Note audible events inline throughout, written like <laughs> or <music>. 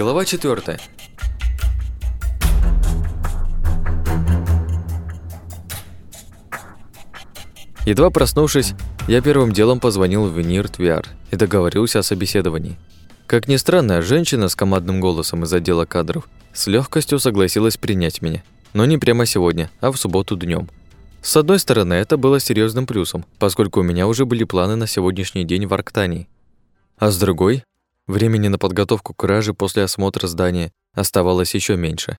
Глава 4. Едва проснувшись, я первым делом позвонил в Нирт VR и договорился о собеседовании. Как ни странно, женщина с командным голосом из отдела кадров с легкостью согласилась принять меня, но не прямо сегодня, а в субботу днем. С одной стороны, это было серьезным плюсом, поскольку у меня уже были планы на сегодняшний день в Арктании. А с другой, Времени на подготовку к краже после осмотра здания оставалось еще меньше.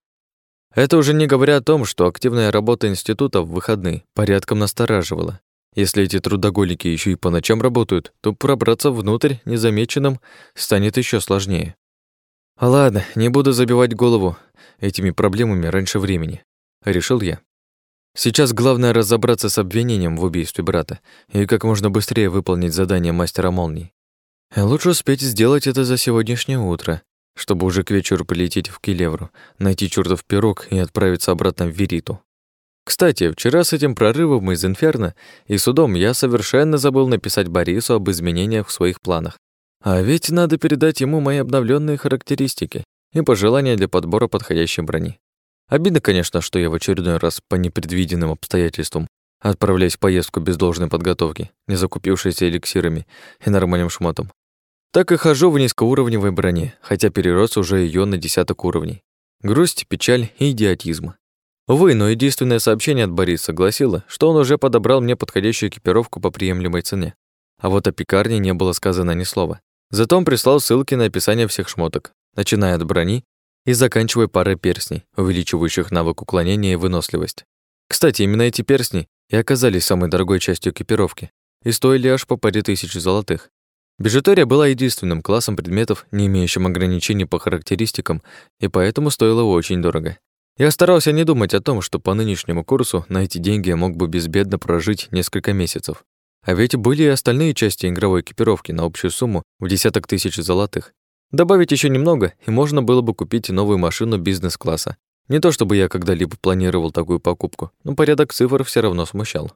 Это уже не говоря о том, что активная работа института в выходные порядком настораживала. Если эти трудоголики еще и по ночам работают, то пробраться внутрь незамеченным станет еще сложнее. Ладно, не буду забивать голову этими проблемами раньше времени, решил я. Сейчас главное разобраться с обвинением в убийстве брата и как можно быстрее выполнить задание мастера молний. Лучше успеть сделать это за сегодняшнее утро, чтобы уже к вечеру полететь в Келевру, найти чертов пирог и отправиться обратно в Вериту. Кстати, вчера с этим прорывом из Инферно и судом я совершенно забыл написать Борису об изменениях в своих планах. А ведь надо передать ему мои обновленные характеристики и пожелания для подбора подходящей брони. Обидно, конечно, что я в очередной раз по непредвиденным обстоятельствам отправляюсь в поездку без должной подготовки, не закупившись эликсирами и нормальным шмотом. Так и хожу в низкоуровневой броне, хотя перерос уже ее на десяток уровней. Грусть, печаль и идиотизм. Увы, но единственное сообщение от Бориса гласило, что он уже подобрал мне подходящую экипировку по приемлемой цене. А вот о пекарне не было сказано ни слова. Зато он прислал ссылки на описание всех шмоток, начиная от брони и заканчивая парой перстней, увеличивающих навык уклонения и выносливость. Кстати, именно эти перстни и оказались самой дорогой частью экипировки и стоили аж по паре тысяч золотых. Бижутерия была единственным классом предметов, не имеющим ограничений по характеристикам, и поэтому стоила очень дорого. Я старался не думать о том, что по нынешнему курсу на эти деньги я мог бы безбедно прожить несколько месяцев. А ведь были и остальные части игровой экипировки на общую сумму в десяток тысяч золотых. Добавить еще немного, и можно было бы купить новую машину бизнес-класса. Не то чтобы я когда-либо планировал такую покупку, но порядок цифр все равно смущал.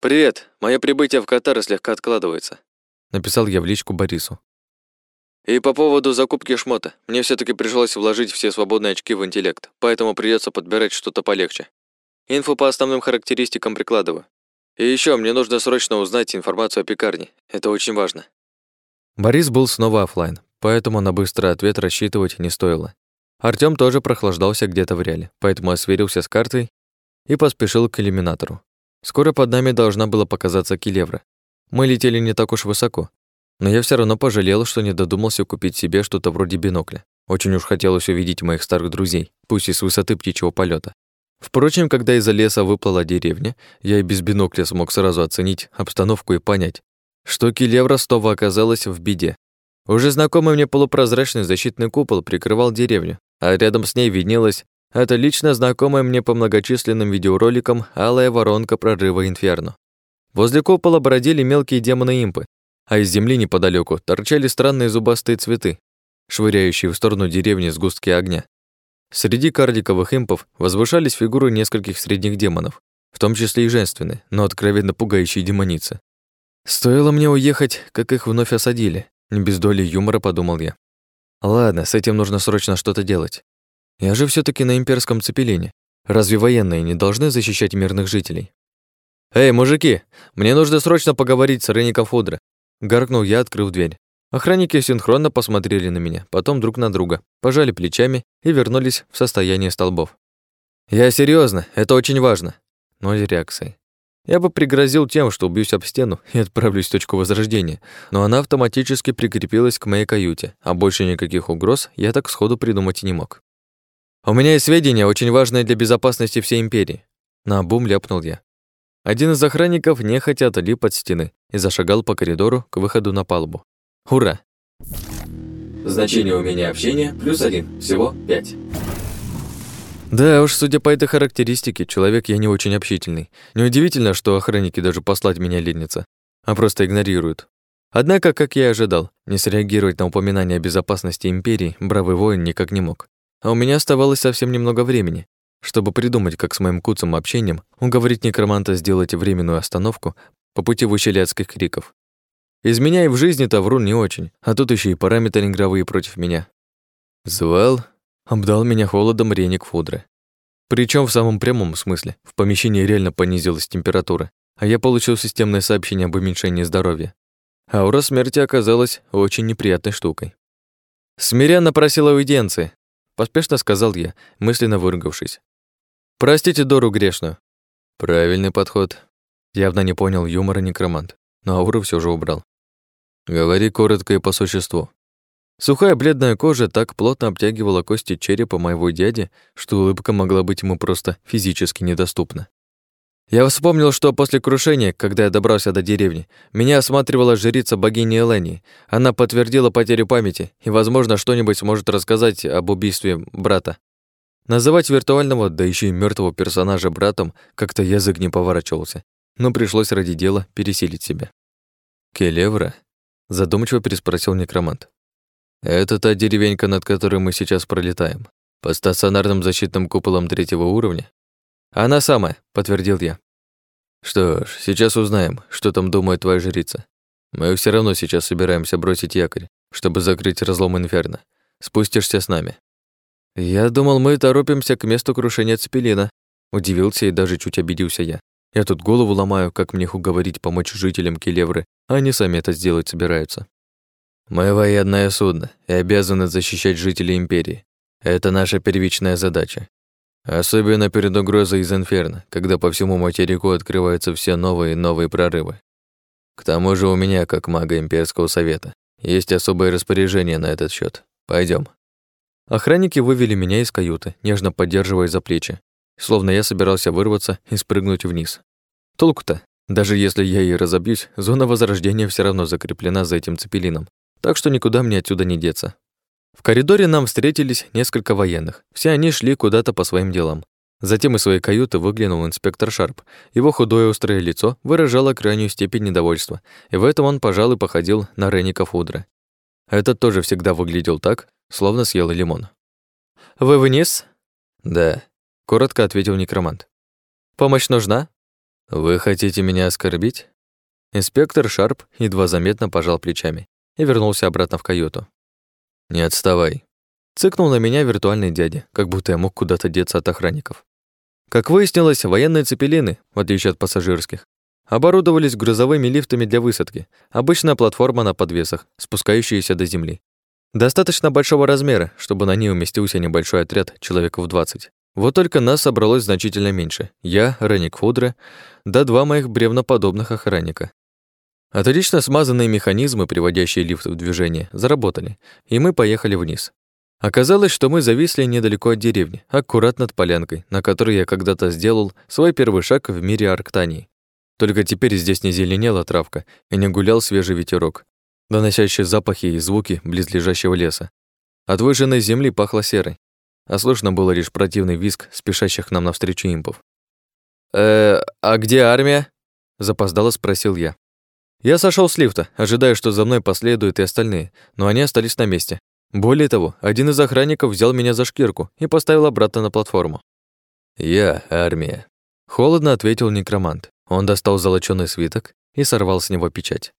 «Привет, мое прибытие в Катар слегка откладывается», написал я в личку Борису. И по поводу закупки шмота. Мне все таки пришлось вложить все свободные очки в интеллект, поэтому придется подбирать что-то полегче. Инфу по основным характеристикам прикладываю. И еще мне нужно срочно узнать информацию о пекарне. Это очень важно. Борис был снова офлайн, поэтому на быстрый ответ рассчитывать не стоило. Артём тоже прохлаждался где-то в реале, поэтому осверился с картой и поспешил к иллюминатору. Скоро под нами должна была показаться Келевра, мы летели не так уж высоко, но я все равно пожалел, что не додумался купить себе что-то вроде бинокля. Очень уж хотелось увидеть моих старых друзей, пусть и с высоты птичьего полета. Впрочем, когда из-за леса выплыла деревня, я и без бинокля смог сразу оценить обстановку и понять, что Килев Ростова оказалась в беде. Уже знакомый мне полупрозрачный защитный купол прикрывал деревню, а рядом с ней виднелась это лично знакомая мне по многочисленным видеороликам алая воронка прорыва Инферно. Возле купола бродили мелкие демоны-импы, а из земли неподалеку торчали странные зубастые цветы, швыряющие в сторону деревни сгустки огня. Среди карликовых импов возвышались фигуры нескольких средних демонов, в том числе и женственные, но откровенно пугающие демоницы. Стоило мне уехать, как их вновь осадили. Без доли юмора подумал я. Ладно, с этим нужно срочно что-то делать. Я же все таки на имперском цепелине. Разве военные не должны защищать мирных жителей? «Эй, мужики, мне нужно срочно поговорить с Ренником Фудре», — гаркнул я, открыв дверь. Охранники синхронно посмотрели на меня, потом друг на друга, пожали плечами и вернулись в состояние столбов. «Я серьезно, это очень важно». Ноль реакции. Я бы пригрозил тем, что убьюсь об стену и отправлюсь в точку возрождения, но она автоматически прикрепилась к моей каюте, а больше никаких угроз я так сходу придумать и не мог. «У меня есть сведения, очень важные для безопасности всей империи», — наобум ляпнул я. Один из охранников нехотя отлип от стены и зашагал по коридору к выходу на палубу. Ура! Значение умения общения плюс один, всего пять. Да уж, судя по этой характеристике, человек я не очень общительный. Неудивительно, что охранники даже послать меня ленятся, а просто игнорируют. Однако, как я и ожидал, не среагировать на упоминание о безопасности Империи бравый воин никак не мог. А у меня оставалось совсем немного времени, чтобы придумать, как с моим куцым общением уговорить некроманта сделать временную остановку по пути в ущелье адских криков. Из меня и в жизни-то врун не очень, а тут еще и параметры игровые против меня. Звал, обдал меня холодом реник Фудры. Причем в самом прямом смысле. В помещении реально понизилась температура, а я получил системное сообщение об уменьшении здоровья. Аура смерти оказалась очень неприятной штукой. «Смиренно просил аудиенции», — поспешно сказал я, мысленно выругавшись. «Простите Дору грешную». Правильный подход. Явно не понял юмора некромант, но ауру все же убрал. Говори коротко и по существу. Сухая бледная кожа так плотно обтягивала кости черепа моего дяди, что улыбка могла быть ему просто физически недоступна. Я вспомнил, что после крушения, когда я добрался до деревни, меня осматривала жрица богини Элени. Она подтвердила потерю памяти и, возможно, что-нибудь сможет рассказать об убийстве брата. Называть виртуального, да еще и мертвого персонажа братом как-то язык не поворачивался, но пришлось ради дела пересилить себя. «Келевра?» – задумчиво переспросил некромант. Это та деревенька, над которой мы сейчас пролетаем. По стационарным защитным куполам третьего уровня. Она самая, подтвердил я. Что ж, сейчас узнаем, что там думает твоя жрица. Мы все равно сейчас собираемся бросить якорь, чтобы закрыть разлом Инферно. Спустишься с нами. Я думал, мы торопимся к месту крушения Цепелина. Удивился и даже чуть обиделся я. Я тут голову ломаю, как мне их уговорить помочь жителям Келевры, а они сами это сделать собираются. Мы военное судно и обязаны защищать жителей Империи. Это наша первичная задача. Особенно перед угрозой из Инферно, когда по всему материку открываются все новые и новые прорывы. К тому же у меня, как мага Имперского Совета, есть особое распоряжение на этот счет. Пойдем. Охранники вывели меня из каюты, нежно поддерживая за плечи, словно я собирался вырваться и спрыгнуть вниз. Толку-то? Даже если я и разобьюсь, зона возрождения все равно закреплена за этим цепелином, так что никуда мне отсюда не деться. В коридоре нам встретились несколько военных. Все они шли куда-то по своим делам. Затем из своей каюты выглянул инспектор Шарп. Его худое острое лицо выражало крайнюю степень недовольства, и в этом он, пожалуй, походил на Реника Фудра. Этот тоже всегда выглядел так, словно съел лимон. «Вы вниз?» «Да», — коротко ответил некромант. «Помощь нужна?» «Вы хотите меня оскорбить?» Инспектор Шарп едва заметно пожал плечами и вернулся обратно в каюту. «Не отставай», — цыкнул на меня виртуальный дядя, как будто я мог куда-то деться от охранников. Как выяснилось, военные цепелины, в отличие от пассажирских, оборудовались грузовыми лифтами для высадки, обычная платформа на подвесах, спускающаяся до земли. Достаточно большого размера, чтобы на ней уместился небольшой отряд, человеков 20. Вот только нас собралось значительно меньше. Я, Реник Фудре, да два моих бревноподобных охранника. Отлично смазанные механизмы, приводящие лифт в движение, заработали, и мы поехали вниз. Оказалось, что мы зависли недалеко от деревни, аккурат над полянкой, на которой я когда-то сделал свой первый шаг в мире Арктании. Только теперь здесь не зеленела травка и не гулял свежий ветерок, доносящий запахи и звуки близлежащего леса. От выжженной земли пахло серой, а слышно было лишь противный визг спешащих нам навстречу импов. «Э, а где армия?» – запоздало спросил я. Я сошел с лифта, ожидая, что за мной последуют и остальные, но они остались на месте. Более того, один из охранников взял меня за шкирку и поставил обратно на платформу. «Я армия», — холодно ответил некромант. Он достал золочёный свиток и сорвал с него печать.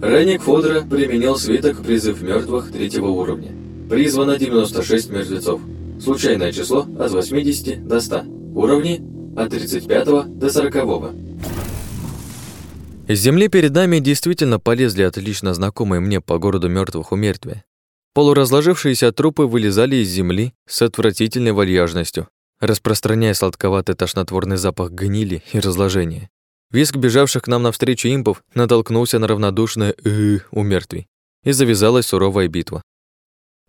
Ранник Фодора применил свиток «Призыв мертвых третьего уровня». Призвано 96 мертвецов. Случайное число от 80 до 100. Уровни от 35 до 40. Из земли перед нами действительно полезли отлично знакомые мне по городу мертвых умертвия. Полуразложившиеся трупы вылезали из земли с отвратительной вальяжностью, распространяя сладковатый тошнотворный запах гнили и разложения. Виск бежавших к нам навстречу импов натолкнулся на равнодушное «ы» у мертвей, и завязалась суровая битва.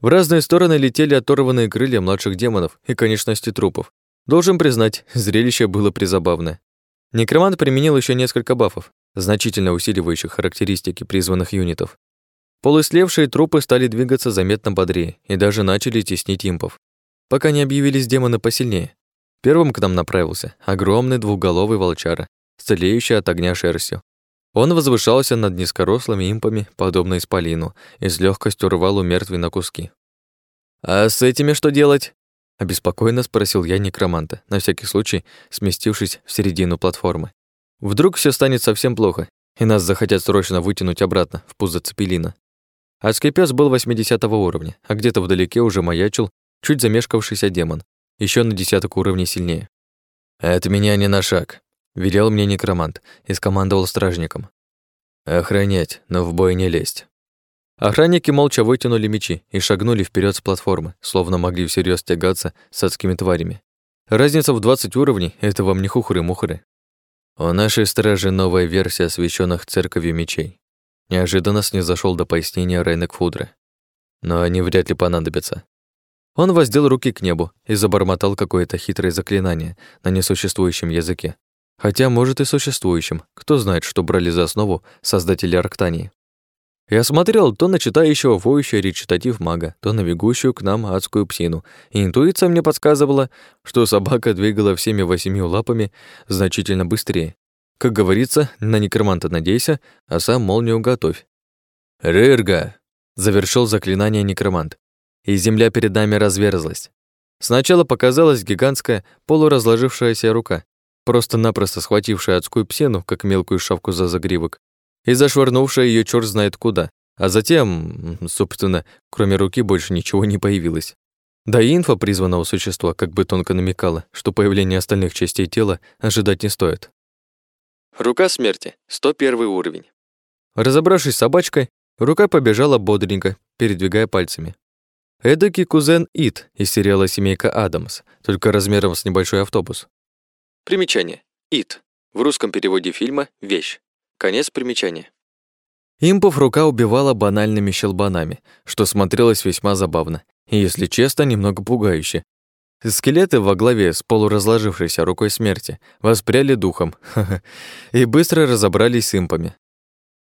В разные стороны летели оторванные крылья младших демонов и конечности трупов. Должен признать, зрелище было призабавное. Некромант применил еще несколько бафов, значительно усиливающих характеристики призванных юнитов. Полуслевшие трупы стали двигаться заметно бодрее и даже начали теснить импов, пока не объявились демоны посильнее. Первым к нам направился огромный двухголовый волчара, целеющий от огня шерстью. Он возвышался над низкорослыми импами, подобно исполину, и с легкостью рвал у мертвей на куски. «А с этими что делать?» – обеспокоенно спросил я некроманта, на всякий случай сместившись в середину платформы. Вдруг все станет совсем плохо, и нас захотят срочно вытянуть обратно в пузо цепелина. Адский пес был 80 уровня, а где-то вдалеке уже маячил чуть замешкавшийся демон, еще на десяток уровней сильнее. «Это меня не на шаг», — велел мне некромант и скомандовал стражником. «Охранять, но в бой не лезть». Охранники молча вытянули мечи и шагнули вперед с платформы, словно могли всерьез тягаться с адскими тварями. Разница в 20 уровней — это вам не хухры-мухры. У нашей стражи новая версия освященных церковью мечей. Неожиданно снизошёл до пояснения Рейнек Фудры. Но они вряд ли понадобятся. Он воздел руки к небу и забормотал какое-то хитрое заклинание на несуществующем языке. Хотя, может, и существующем. Кто знает, что брали за основу создатели Арктании. Я смотрел то на читающего воющий речитатив мага, то на бегущую к нам адскую псину, и интуиция мне подсказывала, что собака двигала всеми восемью лапами значительно быстрее. Как говорится, на некроманта надейся, а сам молнию готовь. «Рырга!» — завершил заклинание некромант, и земля перед нами разверзлась. Сначала показалась гигантская, полуразложившаяся рука, просто-напросто схватившая адскую псину, как мелкую шавку за загривок, и зашвырнувшая ее черт знает куда, а затем, собственно, кроме руки больше ничего не появилось. Да и инфа призванного существа как бы тонко намекала, что появление остальных частей тела ожидать не стоит. Рука смерти, 101 уровень. Разобравшись с собачкой, рука побежала бодренько, передвигая пальцами. Эдакий кузен Ит из сериала «Семейка Адамс», только размером с небольшой автобус. Примечание. Ит. В русском переводе фильма «Вещь». Конец примечания. Импов рука убивала банальными щелбанами, что смотрелось весьма забавно и, если честно, немного пугающе. Скелеты во главе с полуразложившейся рукой смерти воспряли духом <laughs> и быстро разобрались с импами.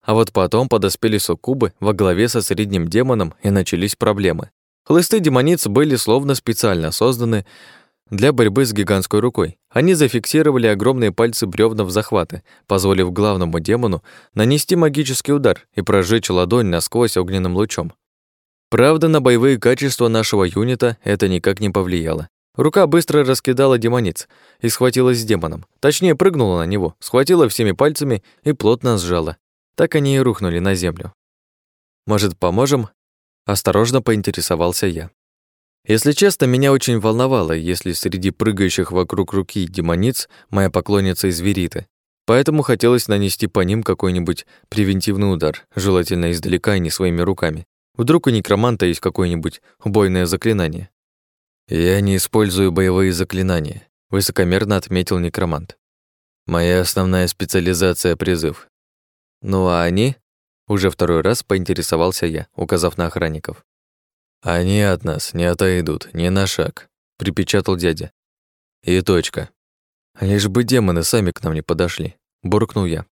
А вот потом подоспели суккубы во главе со средним демоном и начались проблемы. Хлысты демониц были словно специально созданы для борьбы с гигантской рукой. Они зафиксировали огромные пальцы бревна в захваты, позволив главному демону нанести магический удар и прожечь ладонь насквозь огненным лучом. Правда, на боевые качества нашего юнита это никак не повлияло. Рука быстро раскидала демониц и схватилась с демоном. Точнее, прыгнула на него, схватила всеми пальцами и плотно сжала. Так они и рухнули на землю. «Может, поможем?» Осторожно поинтересовался я. Если честно, меня очень волновало, если среди прыгающих вокруг руки демониц моя поклонница из Вериты. Поэтому хотелось нанести по ним какой-нибудь превентивный удар, желательно издалека и не своими руками. Вдруг у некроманта есть какое-нибудь убойное заклинание. «Я не использую боевые заклинания», — высокомерно отметил некромант. «Моя основная специализация — призыв». «Ну а они?» — уже второй раз поинтересовался я, указав на охранников. «Они от нас не отойдут ни на шаг», — припечатал дядя. «И точка. Лишь бы демоны сами к нам не подошли», — буркнул я.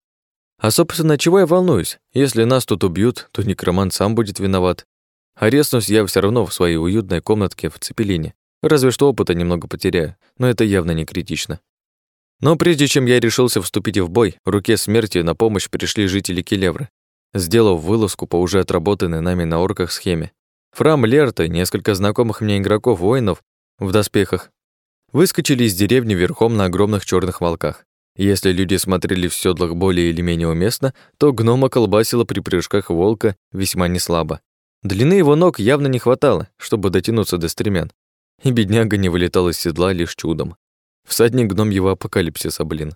«А, собственно, чего я волнуюсь? Если нас тут убьют, то некромант сам будет виноват. Ареснусь я все равно в своей уютной комнатке в Цепелине, Разве что опыта немного потеряю, но это явно не критично. Но прежде чем я решился вступить в бой, руке смерти на помощь пришли жители Келевры, сделав вылазку по уже отработанной нами на орках схеме. Фрам Лерта несколько знакомых мне игроков-воинов в доспехах выскочили из деревни верхом на огромных черных волках. Если люди смотрели в седлах более или менее уместно, то гнома колбасила при прыжках волка весьма неслабо. Длины его ног явно не хватало, чтобы дотянуться до стремян, и бедняга не вылетал из седла лишь чудом. Всадник гном его апокалипсиса, блин.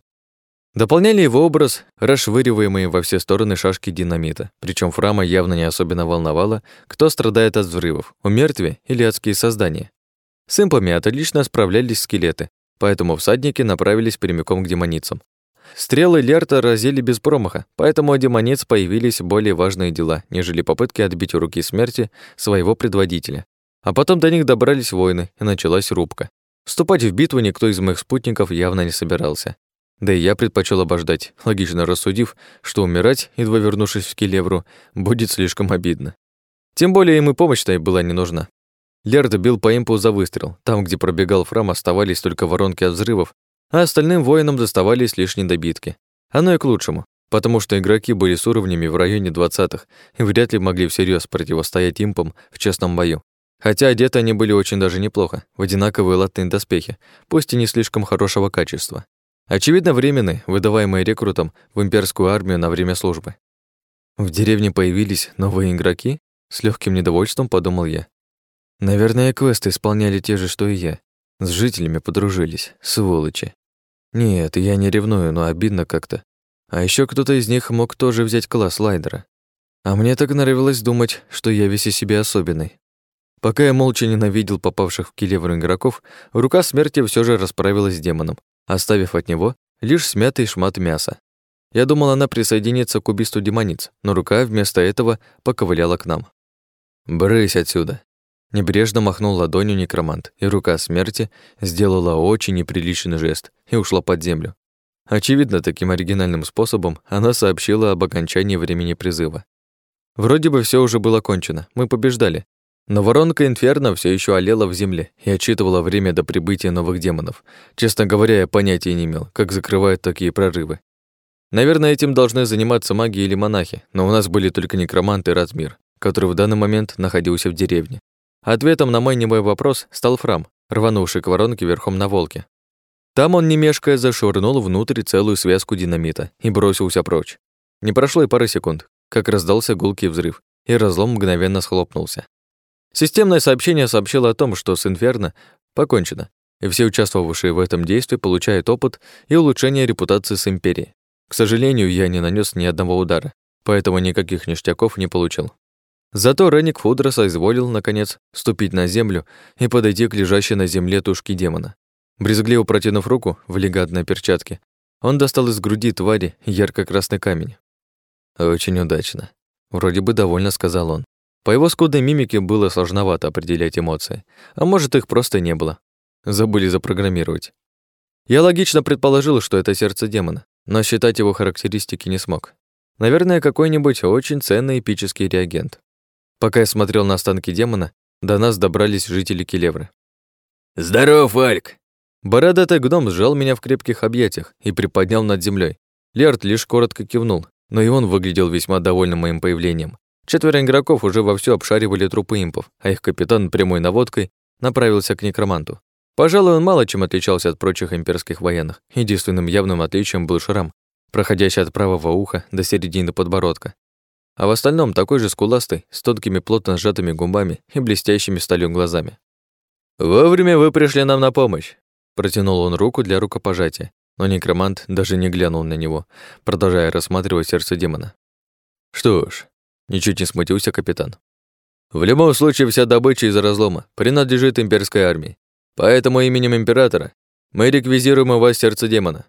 Дополняли его образ расшвыриваемые во все стороны шашки динамита, причем Фрама явно не особенно волновало, кто страдает от взрывов, у мертве или адские создания. С импами отлично справлялись скелеты, поэтому всадники направились прямиком к демоницам. Стрелы Лерта разили без промаха, поэтому у демониц появились более важные дела, нежели попытки отбить у руки смерти своего предводителя. А потом до них добрались воины, и началась рубка. Вступать в битву никто из моих спутников явно не собирался. Да и я предпочел обождать, логично рассудив, что умирать, едва вернувшись в Келевру, будет слишком обидно. Тем более им и помощь-то и была не нужна. Лерд бил по импу за выстрел. Там, где пробегал Фрам, оставались только воронки от взрывов, а остальным воинам доставались лишь недобитки. Оно и к лучшему, потому что игроки были с уровнями в районе двадцатых и вряд ли могли всерьез противостоять импам в честном бою. Хотя одеты они были очень даже неплохо, в одинаковые латные доспехи, пусть и не слишком хорошего качества. Очевидно, временные, выдаваемые рекрутам в имперскую армию на время службы. В деревне появились новые игроки? С легким недовольством подумал я. Наверное, квесты исполняли те же, что и я. С жителями подружились, сволочи. Нет, я не ревную, но обидно как-то. А еще кто-то из них мог тоже взять класс лайдера. А мне так нравилось думать, что я весь из себя особенный. Пока я молча ненавидел попавших в килевру игроков, рука смерти все же расправилась с демоном, оставив от него лишь смятый шмат мяса. Я думал, она присоединится к убийству демониц, но рука вместо этого поковыляла к нам. «Брысь отсюда!» Небрежно махнул ладонью некромант, и рука смерти сделала очень неприличный жест и ушла под землю. Очевидно, таким оригинальным способом она сообщила об окончании времени призыва. Вроде бы все уже было кончено, мы побеждали. Но воронка Инферно все еще олела в земле и отчитывала время до прибытия новых демонов. Честно говоря, я понятия не имел, как закрывают такие прорывы. Наверное, этим должны заниматься маги или монахи, но у нас были только некроманты и Размир, который в данный момент находился в деревне. Ответом на мой немой вопрос стал Фрам, рванувший к воронке верхом на волке. Там он, не мешкая, зашвырнул внутрь целую связку динамита и бросился прочь. Не прошло и пары секунд, как раздался гулкий взрыв, и разлом мгновенно схлопнулся. Системное сообщение сообщило о том, что с Инферно покончено, и все участвовавшие в этом действии получают опыт и улучшение репутации с Империей. К сожалению, я не нанес ни одного удара, поэтому никаких ништяков не получил. Зато Реник Фудра соизволил, наконец, ступить на землю и подойти к лежащей на земле тушке демона. Брезгливо протянув руку в легатной перчатке, он достал из груди твари ярко-красный камень. «Очень удачно», — вроде бы довольно сказал он. По его скудной мимике было сложновато определять эмоции, а может, их просто не было. Забыли запрограммировать. Я логично предположил, что это сердце демона, но считать его характеристики не смог. Наверное, какой-нибудь очень ценный эпический реагент. Пока я смотрел на останки демона, до нас добрались жители Келевры. «Здоров, Альк!» Бородатый гном сжал меня в крепких объятиях и приподнял над землей. Лерт лишь коротко кивнул, но и он выглядел весьма довольным моим появлением. Четверо игроков уже вовсю обшаривали трупы импов, а их капитан прямой наводкой направился к некроманту. Пожалуй, он мало чем отличался от прочих имперских военных. Единственным явным отличием был шрам, проходящий от правого уха до середины подбородка, а в остальном такой же скуластый, с тонкими плотно сжатыми губами и блестящими сталью глазами. «Вовремя вы пришли нам на помощь!» Протянул он руку для рукопожатия, но некромант даже не глянул на него, продолжая рассматривать сердце демона. «Что ж», — ничуть не смутился капитан. «В любом случае вся добыча из разлома принадлежит имперской армии, поэтому именем императора мы реквизируем у вас сердце демона.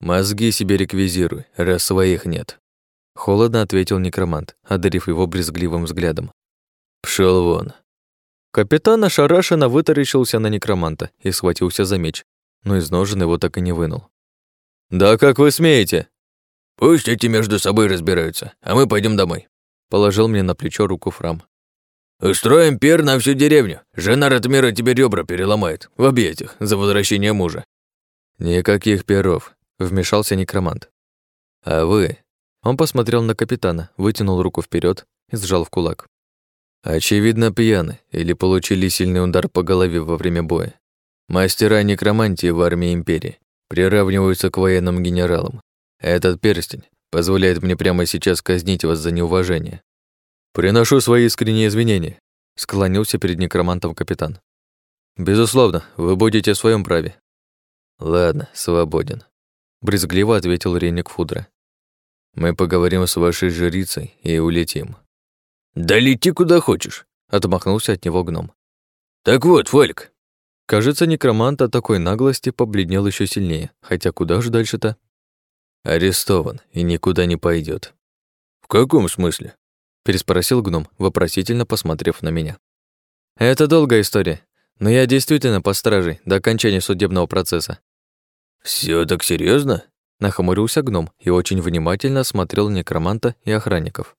Мозги себе реквизируй, раз своих нет». Холодно ответил некромант, одарив его брезгливым взглядом. Пшел вон. Капитан ошарашенно вытаращился на некроманта и схватился за меч, но из ножен его так и не вынул. «Да как вы смеете?» «Пусть эти между собой разбираются, а мы пойдем домой», положил мне на плечо руку Фрам. «Устроим пир на всю деревню. Жена Ратмира тебе ребра переломает в объятиях за возвращение мужа». «Никаких перов», — вмешался некромант. «А вы он посмотрел на капитана, вытянул руку вперед и сжал в кулак. Очевидно, пьяны или получили сильный удар по голове во время боя. Мастера некромантии в армии Империи приравниваются к военным генералам. Этот перстень позволяет мне прямо сейчас казнить вас за неуважение. Приношу свои искренние извинения, склонился перед некромантом капитан. Безусловно, вы будете в своем праве. Ладно, свободен, брезгливо ответил Ренник Фудра. Мы поговорим с вашей жрицей и улетим». «Да лети куда хочешь», — отмахнулся от него гном. «Так вот, Фальк». Кажется, некромант от такой наглости побледнел еще сильнее, хотя куда же дальше-то? Арестован и никуда не пойдет. «В каком смысле?» — переспросил гном, вопросительно посмотрев на меня. «Это долгая история, но я действительно под стражей до окончания судебного процесса». Все так серьезно? Нахмурился гном и очень внимательно осмотрел некроманта и охранников.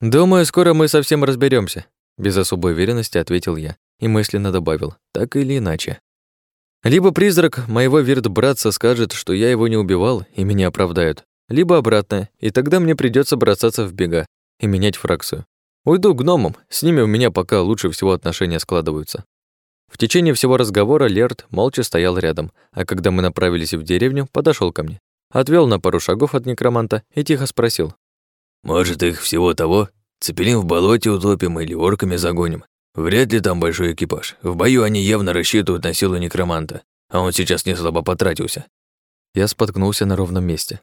«Думаю, скоро мы совсем разберемся, без особой уверенности ответил я и мысленно добавил, так или иначе. Либо призрак моего вирт-братца скажет, что я его не убивал, и меня оправдают, либо обратное, и тогда мне придется бросаться в бега и менять фракцию. Уйду к гномам, с ними у меня пока лучше всего отношения складываются. В течение всего разговора Лерт молча стоял рядом, а когда мы направились в деревню, подошел ко мне отвел на пару шагов от некроманта и тихо спросил. «Может, их всего того? Цепелин в болоте утопим или орками загоним. Вряд ли там большой экипаж. В бою они явно рассчитывают на силу некроманта, а он сейчас не слабо потратился. Я споткнулся на ровном месте.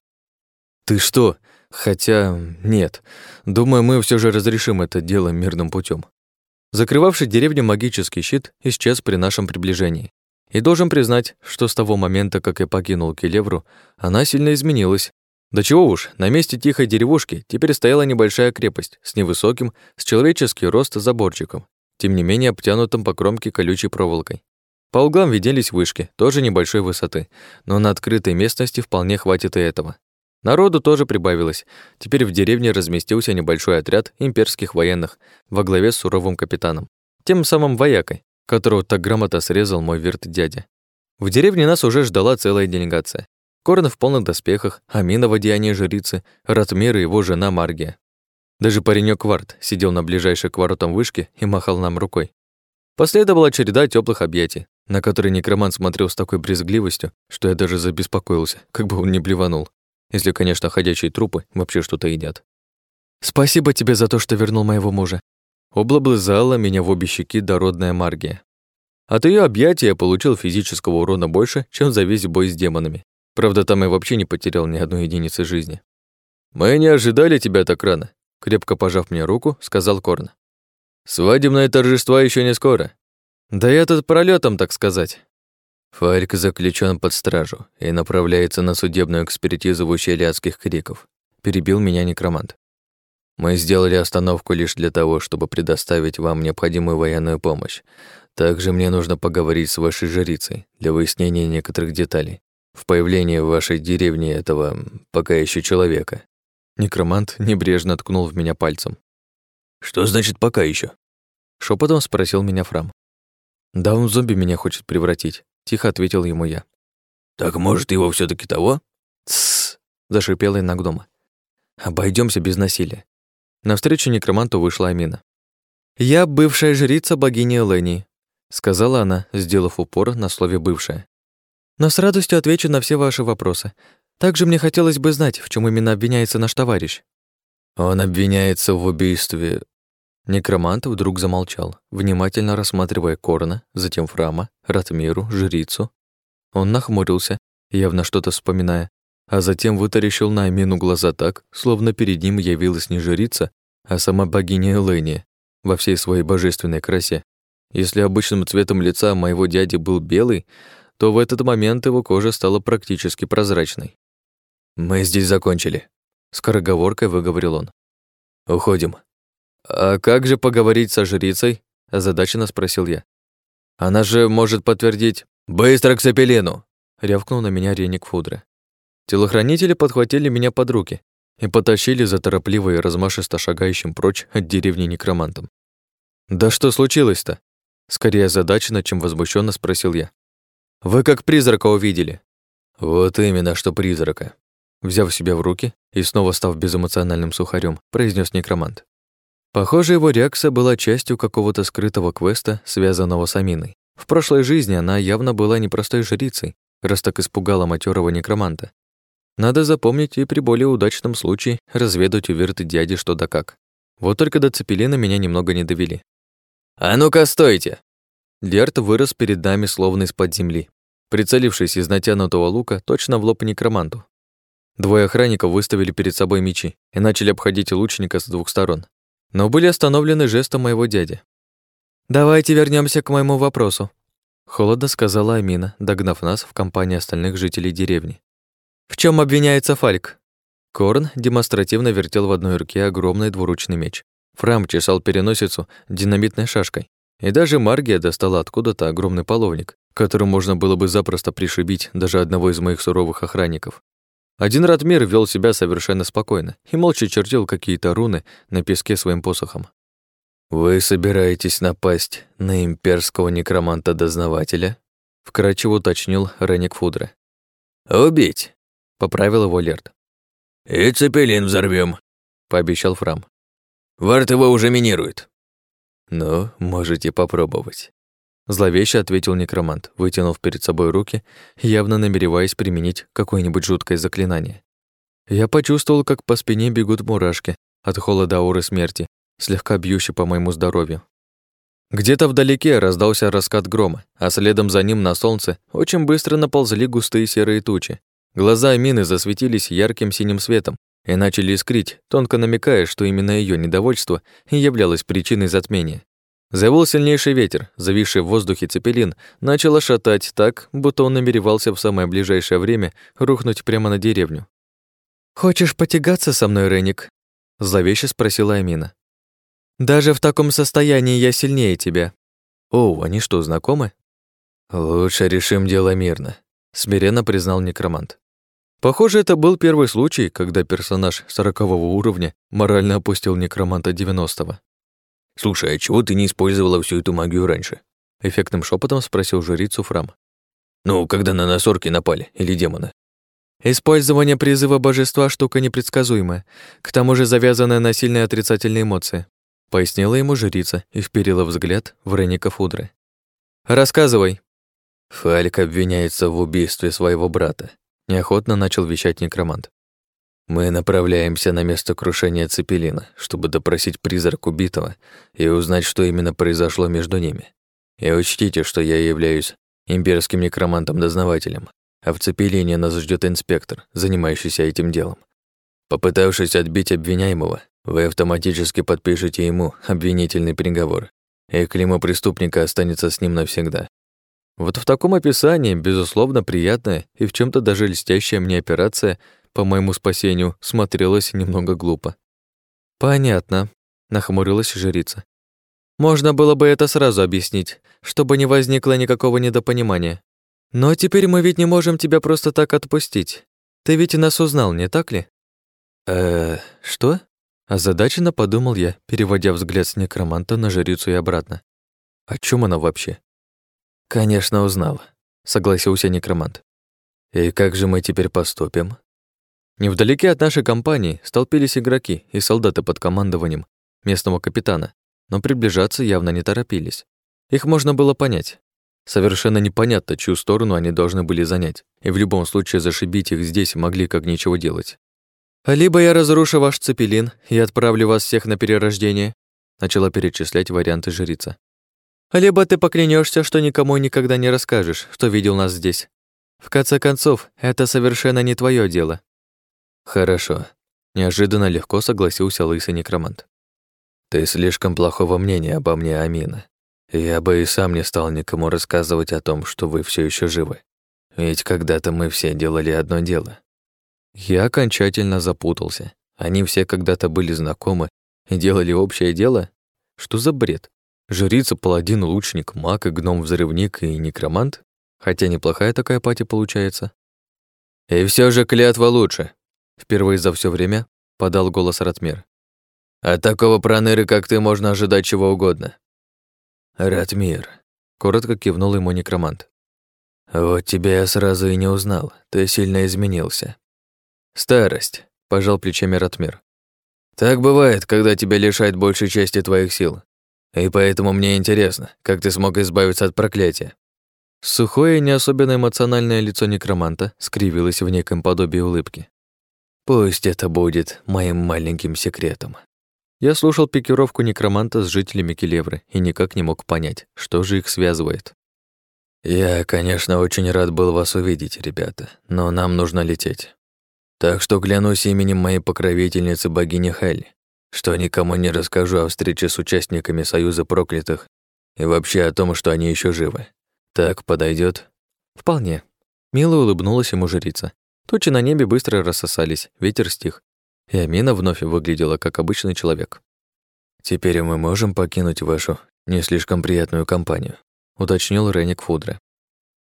Ты что? Хотя нет. Думаю, мы все же разрешим это дело мирным путем. Закрывавший деревню магический щит исчез при нашем приближении. И должен признать, что с того момента, как я покинул Келевру, она сильно изменилась. Да чего уж, на месте тихой деревушки теперь стояла небольшая крепость с невысоким, с человеческий рост заборчиком, тем не менее обтянутым по кромке колючей проволокой. По углам виделись вышки, тоже небольшой высоты, но на открытой местности вполне хватит и этого. Народу тоже прибавилось. Теперь в деревне разместился небольшой отряд имперских военных во главе с суровым капитаном, тем самым воякой, которого так грамотно срезал мой вирт-дядя. В деревне нас уже ждала целая делегация. Корн в полных доспехах, Амина в одеянии жрицы, Ратмир и его жена Маргия. Даже паренек Кварт сидел на ближайшей к воротам вышке и махал нам рукой. Последовала череда теплых объятий, на которые некромант смотрел с такой брезгливостью, что я даже забеспокоился, как бы он не блеванул. Если, конечно, ходячие трупы вообще что-то едят. «Спасибо тебе за то, что вернул моего мужа». Облаблызала меня в обе щеки дородная Маргия. От ее объятия я получил физического урона больше, чем за весь бой с демонами. Правда, там я вообще не потерял ни одной единицы жизни. «Мы не ожидали тебя так рано», — крепко пожав мне руку, сказал Корн. «Свадебное торжество еще не скоро». «Да я тут пролетом, так сказать». Фарик заключен под стражу и направляется на судебную экспертизу в ущелье адских криков. Перебил меня некромант. Мы сделали остановку лишь для того, чтобы предоставить вам необходимую военную помощь. Также мне нужно поговорить с вашей жрицей для выяснения некоторых деталей в появлении в вашей деревне этого пока еще человека. Некромант небрежно ткнул в меня пальцем. Что значит пока еще? Шепотом спросил меня Фрам. Да он зомби меня хочет превратить. Тихо ответил ему я. «Так, может, его все таки того?» «Тссс!» — зашипела иногдома. Обойдемся без насилия». Навстречу некроманту вышла Амина. «Я бывшая жрица богини Элении», — сказала она, сделав упор на слове «бывшая». «Но с радостью отвечу на все ваши вопросы. Также мне хотелось бы знать, в чем именно обвиняется наш товарищ». «Он обвиняется в убийстве Некромант вдруг замолчал, внимательно рассматривая Корна, затем Фрама, Ратмиру, жрицу. Он нахмурился, явно что-то вспоминая, а затем вытаращил на Амину глаза так, словно перед ним явилась не жрица, а сама богиня Эления во всей своей божественной красе. Если обычным цветом лица моего дяди был белый, то в этот момент его кожа стала практически прозрачной. «Мы здесь закончили», — скороговоркой выговорил он. «Уходим». «А как же поговорить со жрицей?» – озадаченно спросил я. «Она же может подтвердить...» «Быстро к Сапелину!» – рявкнул на меня Реник Фудра. Телохранители подхватили меня под руки и потащили за торопливо и размашисто шагающим прочь от деревни некромантом. «Да что случилось-то?» Скорее озадаченно, чем возмущенно спросил я. «Вы как призрака увидели?» «Вот именно, что призрака», Взяв себя в руки и снова став безэмоциональным сухарем, произнес некромант. Похоже, его реакция была частью какого-то скрытого квеста, связанного с Аминой. В прошлой жизни она явно была непростой жрицей, раз так испугала матерого некроманта. Надо запомнить и при более удачном случае разведать у Верты дяди что да как. Вот только до Цепелина меня немного не довели. «А ну-ка, стойте!» Лерт вырос перед нами словно из-под земли, прицелившись из натянутого лука точно в лоб некроманту. Двое охранников выставили перед собой мечи и начали обходить лучника с двух сторон но были остановлены жестом моего дяди. «Давайте вернемся к моему вопросу», — холодно сказала Амина, догнав нас в компании остальных жителей деревни. «В чем обвиняется Фальк?» Корн демонстративно вертел в одной руке огромный двуручный меч. Фрам чесал переносицу динамитной шашкой. И даже Маргия достала откуда-то огромный половник, которым можно было бы запросто пришибить даже одного из моих суровых охранников. Один Ратмир вел себя совершенно спокойно и молча чертил какие-то руны на песке своим посохом. «Вы собираетесь напасть на имперского некроманта-дознавателя?» — вкратчиво уточнил Реник Фудра. «Убить!» — поправил его Лерт. «И цепелин взорвем, пообещал Фрам. «Варт его уже минирует». «Ну, можете попробовать». Зловеще ответил некромант, вытянув перед собой руки, явно намереваясь применить какое-нибудь жуткое заклинание. Я почувствовал, как по спине бегут мурашки от холода ауры смерти слегка бьющий по моему здоровью. Где-то вдалеке раздался раскат грома, а следом за ним на солнце очень быстро наползли густые серые тучи. Глаза Амины засветились ярким синим светом и начали искрить, тонко намекая, что именно ее недовольство и являлось причиной затмения. Завыл сильнейший ветер, зависший в воздухе цепелин, начало шатать так, будто он намеревался в самое ближайшее время рухнуть прямо на деревню. «Хочешь потягаться со мной, Реник?» – зловеще спросила Амина. Даже в таком состоянии я сильнее тебя. О, они что, знакомы? Лучше решим дело мирно, смиренно признал некромант. Похоже, это был первый случай, когда персонаж сорокового уровня морально опустил некроманта девяностого. «Слушай, а чего ты не использовала всю эту магию раньше?» Эффектным шепотом спросил жрицу Фрам. «Ну, когда на нас орки напали, или демоны?» «Использование призыва божества – штука непредсказуемая, к тому же завязанная на сильные отрицательные эмоции пояснила ему жрица и вперила взгляд в Реника Фудры. «Рассказывай». Фальк обвиняется в убийстве своего брата. Неохотно начал вещать некромант. Мы направляемся на место крушения Цепелина, чтобы допросить призрак убитого и узнать, что именно произошло между ними. И учтите, что я являюсь имперским некромантом-дознавателем, а в Цепелине нас ждет инспектор, занимающийся этим делом. Попытавшись отбить обвиняемого, вы автоматически подпишете ему обвинительный приговор, и клеймо преступника останется с ним навсегда. Вот в таком описании, безусловно, приятная и в чем то даже льстящая мне операция по моему спасению смотрелась немного глупо. «Понятно», — нахмурилась жрица. «Можно было бы это сразу объяснить, чтобы не возникло никакого недопонимания. Но теперь мы ведь не можем тебя просто так отпустить. Ты ведь нас узнал, не так ли?» «Э, что?» Озадаченно подумал я, переводя взгляд с некроманта на жрицу и обратно. О чем она вообще? Конечно, узнала, согласился некромант. И как же мы теперь поступим? Невдалеке от нашей компании столпились игроки и солдаты под командованием местного капитана, но приближаться явно не торопились. Их можно было понять. Совершенно непонятно, чью сторону они должны были занять, и в любом случае зашибить их здесь могли как ничего делать. «Либо я разрушу ваш цепелин и отправлю вас всех на перерождение», начала перечислять варианты жрица. «Либо ты поклянешься, что никому никогда не расскажешь, что видел нас здесь. В конце концов, это совершенно не твое дело». «Хорошо», — неожиданно легко согласился лысый некромант. «Ты слишком плохого мнения обо мне, Амина. Я бы и сам не стал никому рассказывать о том, что вы все еще живы. Ведь когда-то мы все делали одно дело. Я окончательно запутался. Они все когда-то были знакомы и делали общее дело? Что за бред? Жрица, паладин, лучник, маг и гном-взрывник и некромант? Хотя неплохая такая пати получается. И все же клятва лучше. Впервые за все время подал голос Ратмир. От такого проныры, как ты, можно ожидать чего угодно. Ратмир, коротко кивнул ему некромант. Вот тебя я сразу и не узнал. Ты сильно изменился. Старость, пожал плечами Ратмир. Так бывает, когда тебя лишают большей части твоих сил. И поэтому мне интересно, как ты смог избавиться от проклятия. Сухое не особенно эмоциональное лицо некроманта скривилось в неком подобии улыбки. Пусть это будет моим маленьким секретом. Я слушал пикировку некроманта с жителями Келевры и никак не мог понять, что же их связывает. Я, конечно, очень рад был вас увидеть, ребята, но нам нужно лететь. Так что клянусь именем моей покровительницы богини Хель, что никому не расскажу о встрече с участниками Союза Проклятых и вообще о том, что они еще живы. Так подойдет? Вполне. Мило улыбнулась ему жрица. Тучи на небе быстро рассосались, ветер стих, и Амина вновь выглядела как обычный человек. «Теперь мы можем покинуть вашу не слишком приятную компанию», уточнил Реник Фудре.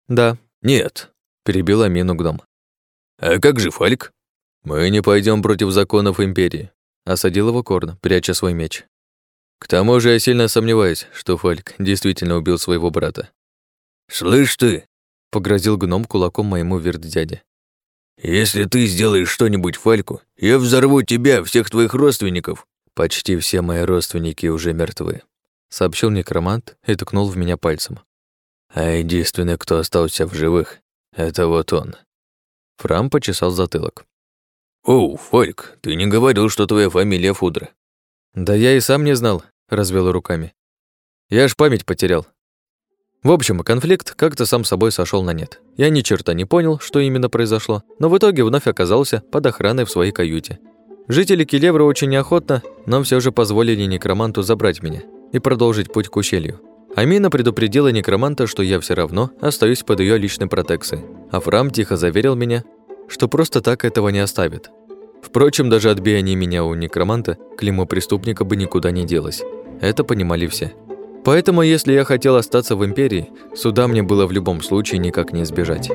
«Да». «Нет», — перебил Амину гном. «А как же Фальк?» «Мы не пойдем против законов Империи», — осадил его Корн, пряча свой меч. «К тому же я сильно сомневаюсь, что Фальк действительно убил своего брата». «Слышь ты!» — погрозил гном кулаком моему верт-дяде. «Если ты сделаешь что-нибудь Фальку, я взорву тебя, всех твоих родственников». «Почти все мои родственники уже мертвы», — сообщил некромант и ткнул в меня пальцем. «А единственный, кто остался в живых, это вот он». Фрам почесал затылок. «Оу, Фальк, ты не говорил, что твоя фамилия Фудра?» Да я и сам не знал, развел руками. Я аж память потерял. В общем, конфликт как-то сам собой сошел на нет. Я ни черта не понял, что именно произошло, но в итоге вновь оказался под охраной в своей каюте. Жители Келевра очень неохотно, но все же позволили некроманту забрать меня и продолжить путь к ущелью. Амина предупредила некроманта, что я все равно остаюсь под ее личной протекцией, а Фрам тихо заверил меня, что просто так этого не оставит. Впрочем, даже отбей они меня у некроманта, клеймо преступника бы никуда не делось. Это понимали все. Поэтому, если я хотел остаться в Империи, суда мне было в любом случае никак не избежать.